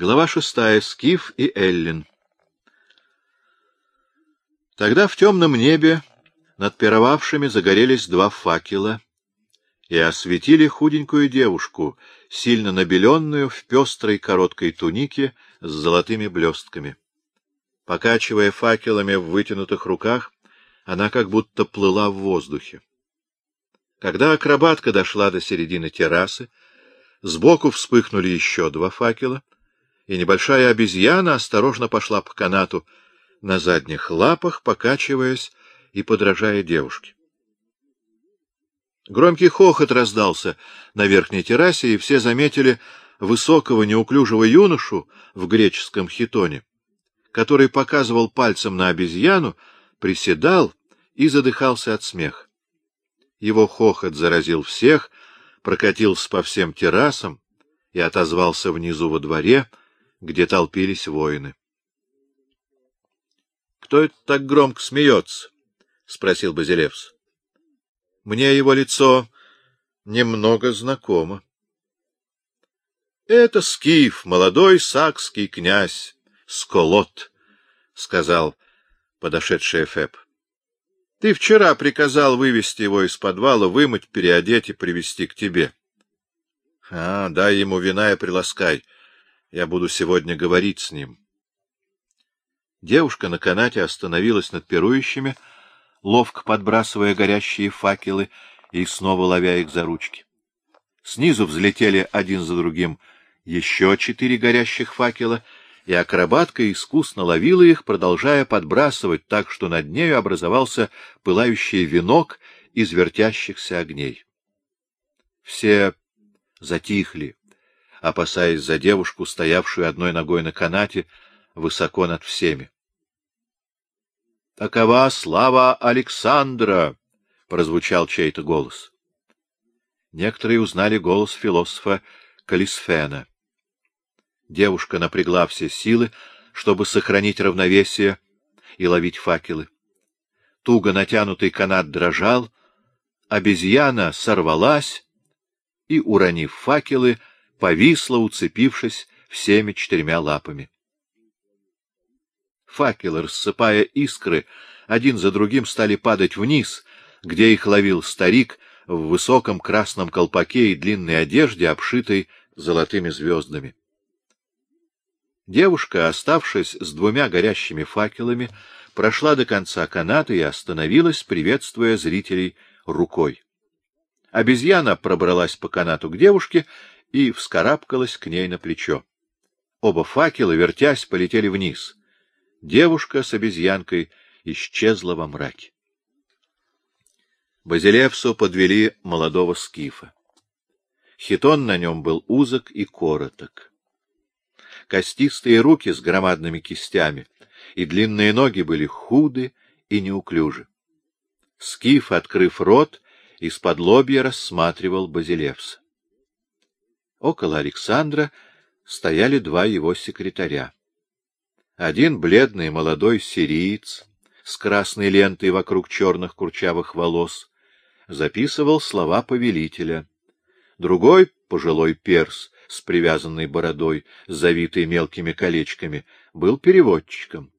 Глава шестая. Скиф и Эллин. Тогда в темном небе над пировавшими загорелись два факела и осветили худенькую девушку, сильно набеленную в пестрой короткой тунике с золотыми блестками. Покачивая факелами в вытянутых руках, она как будто плыла в воздухе. Когда акробатка дошла до середины террасы, сбоку вспыхнули еще два факела, и небольшая обезьяна осторожно пошла по канату, на задних лапах, покачиваясь и подражая девушке. Громкий хохот раздался на верхней террасе, и все заметили высокого неуклюжего юношу в греческом хитоне, который показывал пальцем на обезьяну, приседал и задыхался от смеха. Его хохот заразил всех, прокатился по всем террасам и отозвался внизу во дворе, где толпились воины. — Кто это так громко смеется? — спросил Базилевс. — Мне его лицо немного знакомо. — Это Скиф, молодой сакский князь, Сколот, — сказал подошедший Эфеп. Ты вчера приказал вывести его из подвала, вымыть, переодеть и привести к тебе. А, дай ему вина и приласкай. Я буду сегодня говорить с ним. Девушка на канате остановилась над пирующими, ловко подбрасывая горящие факелы и снова ловя их за ручки. Снизу взлетели один за другим еще четыре горящих факела — и акробатка искусно ловила их, продолжая подбрасывать так, что над нею образовался пылающий венок из вертящихся огней. Все затихли, опасаясь за девушку, стоявшую одной ногой на канате, высоко над всеми. — Такова слава Александра! — прозвучал чей-то голос. Некоторые узнали голос философа Калисфена. Девушка напрягла все силы, чтобы сохранить равновесие и ловить факелы. Туго натянутый канат дрожал, обезьяна сорвалась и, уронив факелы, повисла, уцепившись всеми четырьмя лапами. Факелы, рассыпая искры, один за другим стали падать вниз, где их ловил старик в высоком красном колпаке и длинной одежде, обшитой золотыми звездами. Девушка, оставшись с двумя горящими факелами, прошла до конца каната и остановилась, приветствуя зрителей рукой. Обезьяна пробралась по канату к девушке и вскарабкалась к ней на плечо. Оба факела, вертясь, полетели вниз. Девушка с обезьянкой исчезла во мраке. Базилевсу подвели молодого скифа. Хитон на нем был узок и короток костистые руки с громадными кистями, и длинные ноги были худы и неуклюжи. Скиф, открыв рот, из-под лобья рассматривал Базилевса. Около Александра стояли два его секретаря. Один бледный молодой сириец с красной лентой вокруг черных курчавых волос записывал слова повелителя. Другой, пожилой перс, с привязанной бородой, завитой мелкими колечками, был переводчиком.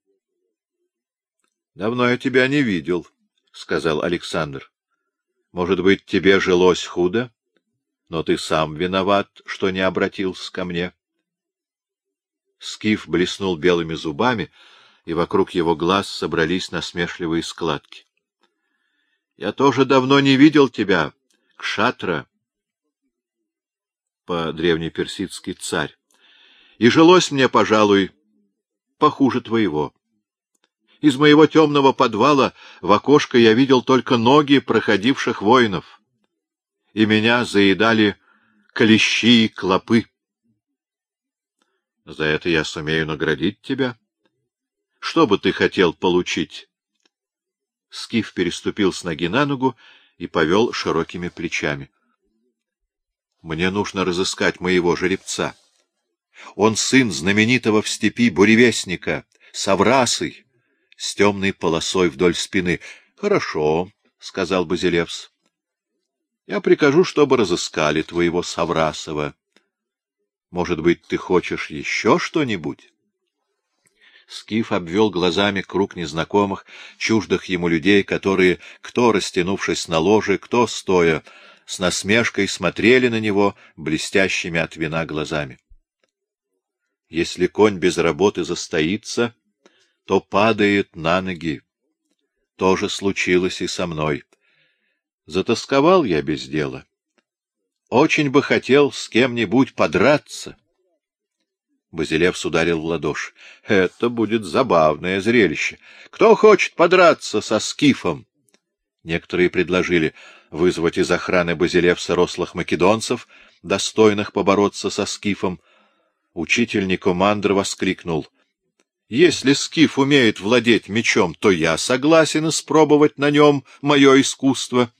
— Давно я тебя не видел, — сказал Александр. — Может быть, тебе жилось худо, но ты сам виноват, что не обратился ко мне. Скиф блеснул белыми зубами, и вокруг его глаз собрались насмешливые складки. — Я тоже давно не видел тебя, Кшатра, по-древнеперсидски царь, и жилось мне, пожалуй, похуже твоего. Из моего темного подвала в окошко я видел только ноги проходивших воинов, и меня заедали клещи и клопы. За это я сумею наградить тебя. Что бы ты хотел получить? Скиф переступил с ноги на ногу и повел широкими плечами. Мне нужно разыскать моего жеребца. Он сын знаменитого в степи буревестника, Саврасый, с темной полосой вдоль спины. — Хорошо, — сказал Базилевс. — Я прикажу, чтобы разыскали твоего Саврасова. Может быть, ты хочешь еще что-нибудь? Скиф обвел глазами круг незнакомых, чуждых ему людей, которые, кто растянувшись на ложе, кто стоя, с насмешкой смотрели на него блестящими от вина глазами. Если конь без работы застоится, то падает на ноги. То же случилось и со мной. Затасковал я без дела. Очень бы хотел с кем-нибудь подраться. Базилевс ударил в ладоши. — Это будет забавное зрелище. Кто хочет подраться со скифом? Некоторые предложили вызвать из охраны Базилевса рослых македонцев, достойных побороться со скифом. Учитель Никомандр воскликнул. — Если скиф умеет владеть мечом, то я согласен испробовать на нем мое искусство. —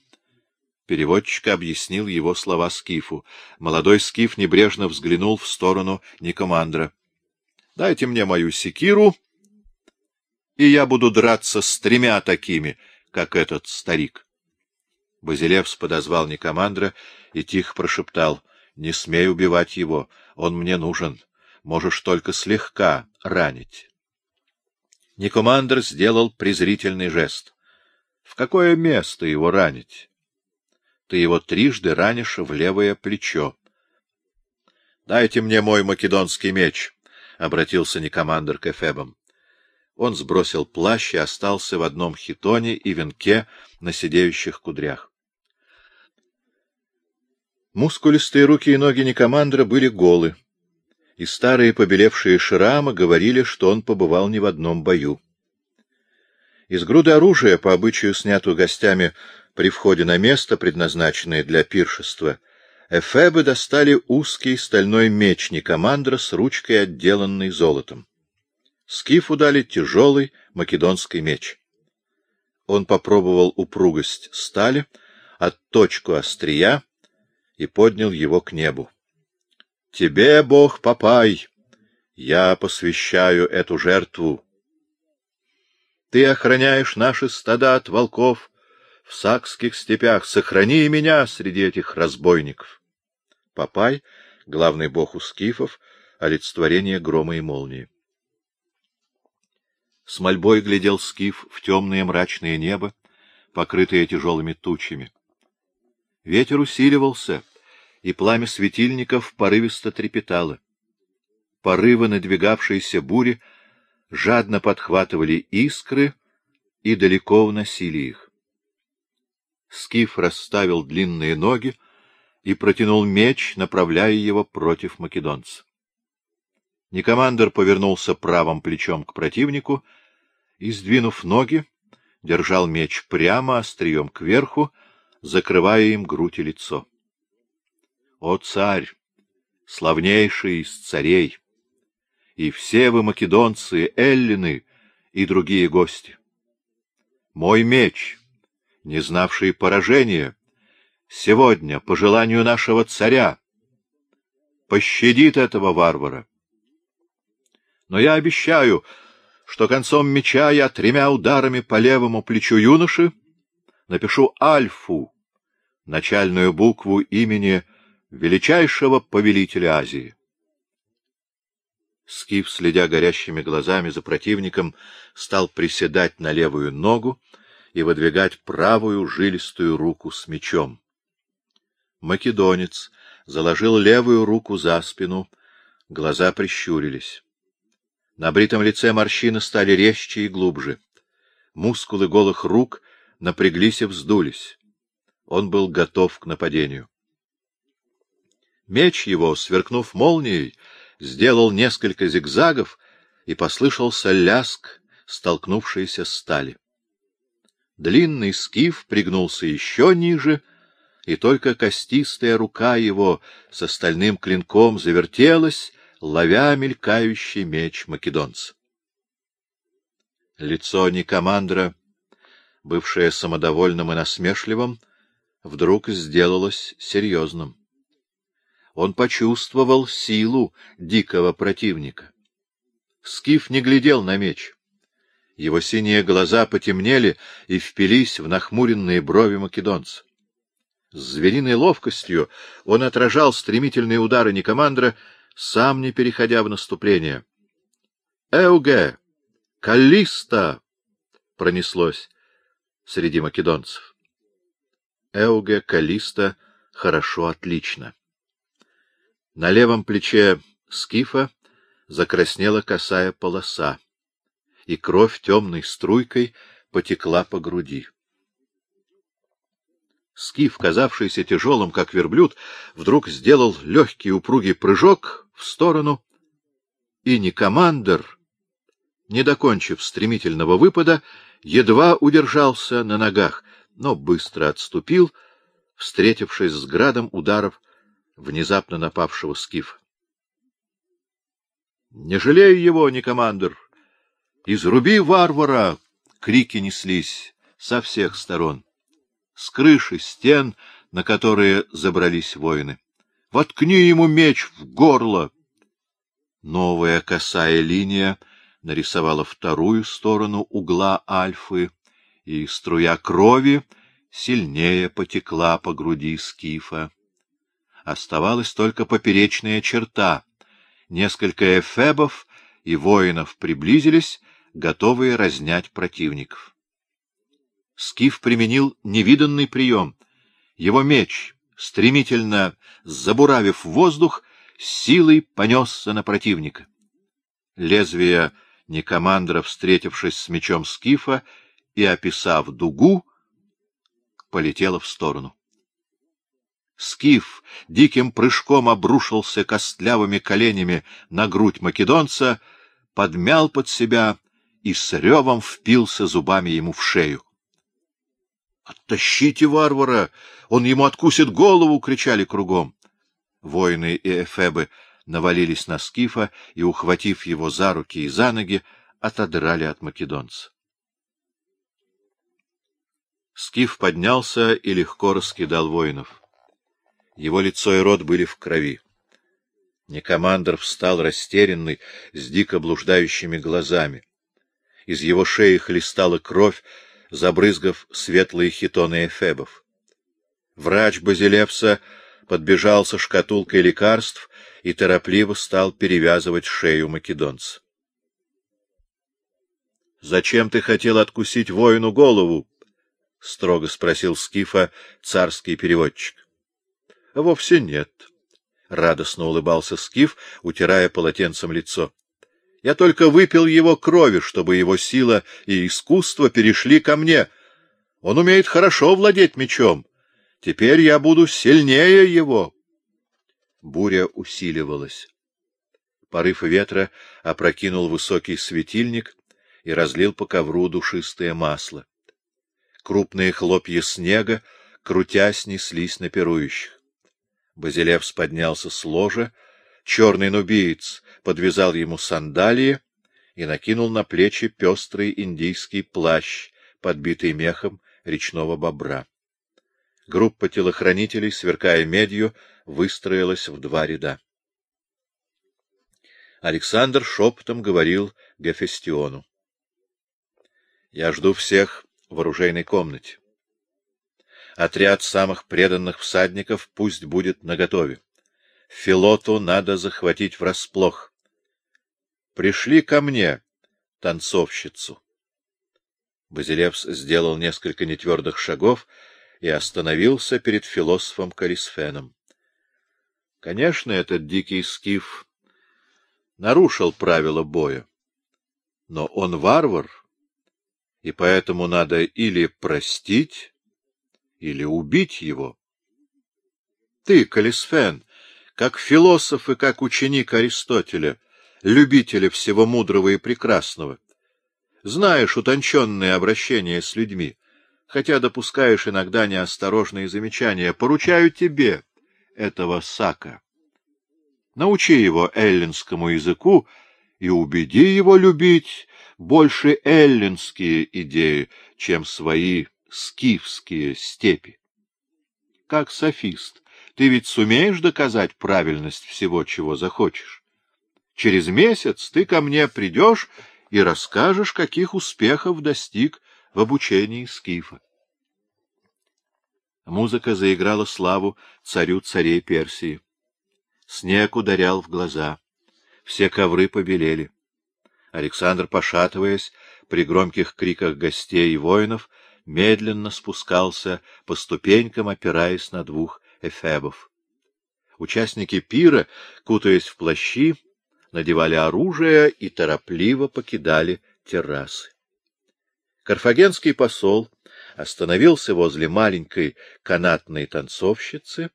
Переводчик объяснил его слова Скифу. Молодой Скиф небрежно взглянул в сторону Никомандра. — Дайте мне мою секиру, и я буду драться с тремя такими, как этот старик. Базилевс подозвал Никомандра и тихо прошептал. — Не смей убивать его, он мне нужен. Можешь только слегка ранить. Никомандр сделал презрительный жест. — В какое место его ранить? Ты его трижды ранишь в левое плечо. — Дайте мне мой македонский меч, — обратился Никомандр к Эфебам. Он сбросил плащ и остался в одном хитоне и венке на сидеющих кудрях. Мускулистые руки и ноги Никомандра были голы, и старые побелевшие шрамы говорили, что он побывал не в одном бою. Из груды оружия, по обычаю снятую гостями при входе на место, предназначенное для пиршества, Эфебы достали узкий стальной меч Никомандра с ручкой, отделанной золотом. Скифу дали тяжелый македонский меч. Он попробовал упругость стали, отточку острия и поднял его к небу. — Тебе, Бог, попай! Я посвящаю эту жертву. Ты охраняешь наши стада от волков, в сакских степях, сохрани меня среди этих разбойников. Папай, главный бог у скифов, олицетворение грома и молнии. С мольбой глядел скиф в темное мрачное небо, покрытое тяжелыми тучами. Ветер усиливался, и пламя светильников порывисто трепетало. Порывы надвигавшейся бури жадно подхватывали искры и далеко уносили их. Скиф расставил длинные ноги и протянул меч, направляя его против македонца. Никомандер повернулся правым плечом к противнику и, сдвинув ноги, держал меч прямо острием кверху, закрывая им грудь и лицо. О, царь, славнейший из царей! И все вы, македонцы, эллины и другие гости! Мой меч — не знавший поражения, сегодня, по желанию нашего царя, пощадит этого варвара. Но я обещаю, что концом меча я тремя ударами по левому плечу юноши напишу Альфу, начальную букву имени величайшего повелителя Азии. Скиф, следя горящими глазами за противником, стал приседать на левую ногу, и выдвигать правую жилистую руку с мечом. Македонец заложил левую руку за спину, глаза прищурились. На бритом лице морщины стали резче и глубже. Мускулы голых рук напряглись и вздулись. Он был готов к нападению. Меч его, сверкнув молнией, сделал несколько зигзагов, и послышался ляск столкнувшейся стали. Длинный скиф пригнулся еще ниже, и только костистая рука его с остальным клинком завертелась, ловя мелькающий меч македонца. Лицо Никомандра, бывшее самодовольным и насмешливым, вдруг сделалось серьезным. Он почувствовал силу дикого противника. Скиф не глядел на меч. Его синие глаза потемнели и впились в нахмуренные брови македонца. С звериной ловкостью он отражал стремительные удары Никомандра, сам не переходя в наступление. «Эуге! Калиста!» пронеслось среди македонцев. Эуге, Калиста хорошо, отлично. На левом плече скифа закраснела косая полоса, и кровь темной струйкой потекла по груди. Скиф, казавшийся тяжелым, как верблюд, вдруг сделал легкий упругий прыжок в сторону, и не командир, не докончив стремительного выпада, едва удержался на ногах, но быстро отступил, встретившись с градом ударов внезапно напавшего скифа. — Не жалей его, не командир! Изруби варвара! — крики неслись со всех сторон с крыши стен, на которые забрались воины. «Воткни ему меч в горло!» Новая косая линия нарисовала вторую сторону угла Альфы, и струя крови сильнее потекла по груди скифа. Оставалась только поперечная черта. Несколько эфебов и воинов приблизились, готовые разнять противников. Скиф применил невиданный прием. Его меч, стремительно забуравив воздух, силой понесся на противника. Лезвие Никомандра, встретившись с мечом Скифа и описав дугу, полетело в сторону. Скиф диким прыжком обрушился костлявыми коленями на грудь македонца, подмял под себя и с ревом впился зубами ему в шею. «Оттащите варвара! Он ему откусит голову!» — кричали кругом. Воины и эфебы навалились на скифа и, ухватив его за руки и за ноги, отодрали от македонца. Скиф поднялся и легко раскидал воинов. Его лицо и рот были в крови. Некомандр встал растерянный, с дико блуждающими глазами. Из его шеи хлестала кровь, забрызгав светлые хитоны эфебов. Врач Базилевса подбежал со шкатулкой лекарств и торопливо стал перевязывать шею македонца. — Зачем ты хотел откусить воину голову? — строго спросил Скифа царский переводчик. — Вовсе нет, — радостно улыбался Скиф, утирая полотенцем лицо. Я только выпил его крови, чтобы его сила и искусство перешли ко мне. Он умеет хорошо владеть мечом. Теперь я буду сильнее его. Буря усиливалась. Порыв ветра опрокинул высокий светильник и разлил по ковру душистое масло. Крупные хлопья снега, крутясь, неслись на пирующих. Базилевс поднялся с ложа, черный нубиец подвязал ему сандалии и накинул на плечи пестрый индийский плащ, подбитый мехом речного бобра. Группа телохранителей, сверкая медью, выстроилась в два ряда. Александр шепотом говорил Гефестиону. — Я жду всех в оружейной комнате. Отряд самых преданных всадников пусть будет наготове. Филоту надо захватить врасплох. Пришли ко мне, танцовщицу. Базилевс сделал несколько нетвердых шагов и остановился перед философом Корисфеном. Конечно, этот дикий скиф нарушил правила боя, но он варвар, и поэтому надо или простить, или убить его. Ты, Калисфен, как философ и как ученик Аристотеля, любителя всего мудрого и прекрасного. Знаешь утонченное обращение с людьми, хотя допускаешь иногда неосторожные замечания. Поручаю тебе этого Сака. Научи его эллинскому языку и убеди его любить больше эллинские идеи, чем свои скифские степи. Как софист, ты ведь сумеешь доказать правильность всего, чего захочешь. Через месяц ты ко мне придешь и расскажешь, каких успехов достиг в обучении Скифа. Музыка заиграла славу царю царей Персии. Снег ударял в глаза. Все ковры побелели. Александр, пошатываясь, при громких криках гостей и воинов, медленно спускался по ступенькам, опираясь на двух эфебов. Участники пира, кутаясь в плащи, надевали оружие и торопливо покидали террасы. Карфагенский посол остановился возле маленькой канатной танцовщицы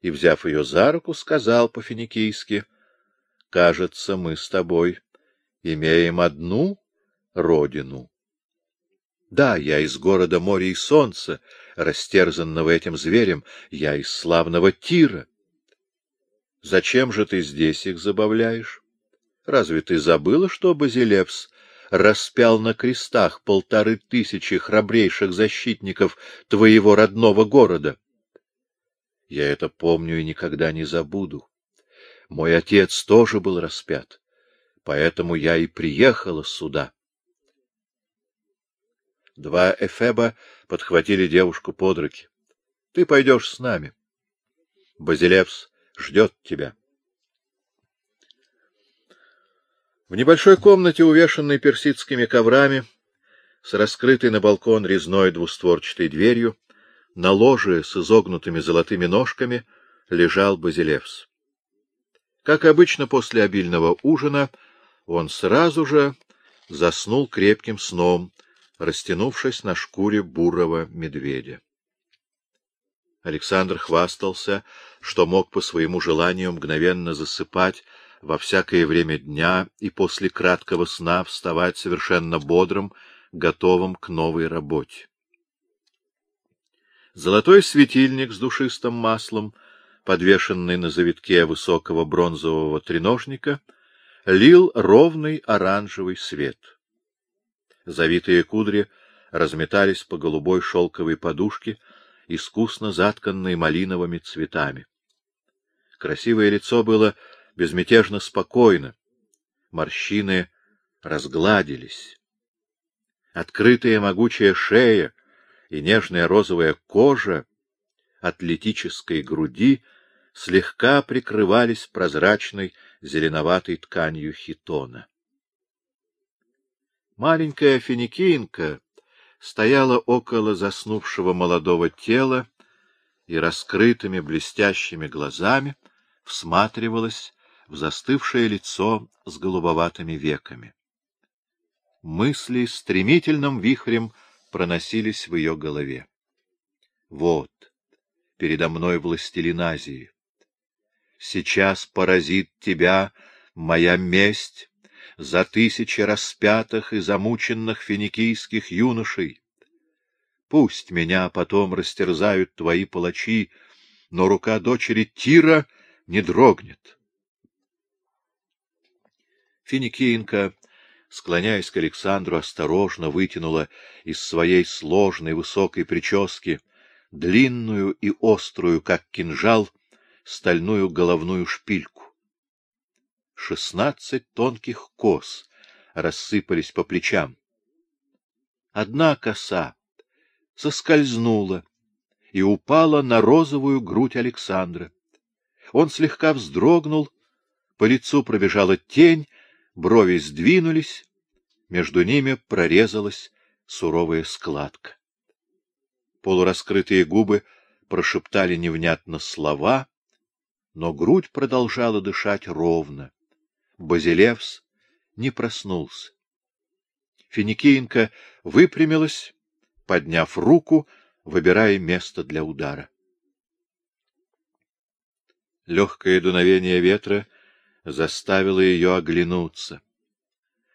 и, взяв ее за руку, сказал по-финикийски, — Кажется, мы с тобой имеем одну родину. Да, я из города моря и солнца, растерзанного этим зверем, я из славного Тира. Зачем же ты здесь их забавляешь? Разве ты забыла, что Базилевс распял на крестах полторы тысячи храбрейших защитников твоего родного города? Я это помню и никогда не забуду. Мой отец тоже был распят поэтому я и приехала сюда. Два эфеба подхватили девушку под руки. — Ты пойдешь с нами. Базилевс ждет тебя. В небольшой комнате, увешанной персидскими коврами, с раскрытой на балкон резной двустворчатой дверью, на ложе с изогнутыми золотыми ножками лежал Базилевс. Как обычно после обильного ужина, он сразу же заснул крепким сном, растянувшись на шкуре бурого медведя. Александр хвастался, что мог по своему желанию мгновенно засыпать во всякое время дня и после краткого сна вставать совершенно бодрым, готовым к новой работе. Золотой светильник с душистым маслом, подвешенный на завитке высокого бронзового треножника — лил ровный оранжевый свет. Завитые кудри разметались по голубой шелковой подушке, искусно затканной малиновыми цветами. Красивое лицо было безмятежно спокойно, морщины разгладились. Открытая могучая шея и нежная розовая кожа атлетической груди слегка прикрывались прозрачной зеленоватой тканью хитона. Маленькая финикинка стояла около заснувшего молодого тела и раскрытыми блестящими глазами всматривалась в застывшее лицо с голубоватыми веками. Мысли стремительным вихрем проносились в ее голове. Вот, передо мной властелин Азии. Сейчас поразит тебя моя месть за тысячи распятых и замученных финикийских юношей. Пусть меня потом растерзают твои палачи, но рука дочери Тира не дрогнет. Финикиенко, склоняясь к Александру, осторожно вытянула из своей сложной высокой прически длинную и острую, как кинжал, стальную головную шпильку. Шестнадцать тонких кос рассыпались по плечам. Одна коса соскользнула и упала на розовую грудь Александра. Он слегка вздрогнул, по лицу пробежала тень, брови сдвинулись, между ними прорезалась суровая складка. Полураскрытые губы прошептали невнятно слова, но грудь продолжала дышать ровно. Базилевс не проснулся. Финикиенко выпрямилась, подняв руку, выбирая место для удара. Легкое дуновение ветра заставило ее оглянуться.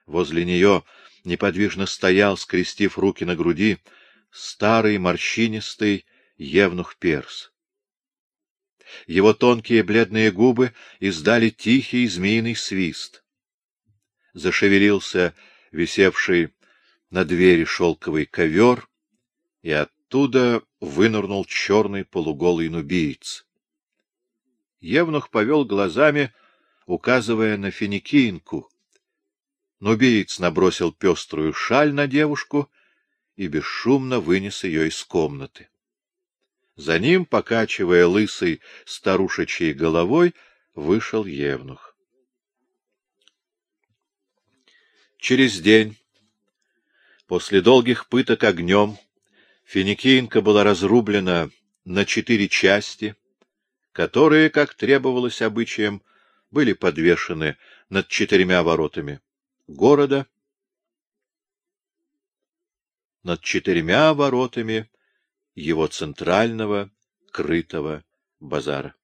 Возле нее неподвижно стоял, скрестив руки на груди, старый морщинистый евнух Перс. Его тонкие бледные губы издали тихий змеиный свист. Зашевелился висевший на двери шелковый ковер, и оттуда вынырнул черный полуголый нубиец. Евнух повел глазами, указывая на финикинку. Нубиец набросил пеструю шаль на девушку и бесшумно вынес ее из комнаты. За ним, покачивая лысой старушечьей головой, вышел Евнух. Через день, после долгих пыток огнем, Финикинка была разрублена на четыре части, которые, как требовалось обычаем, были подвешены над четырьмя воротами города, над четырьмя воротами его центрального крытого базара.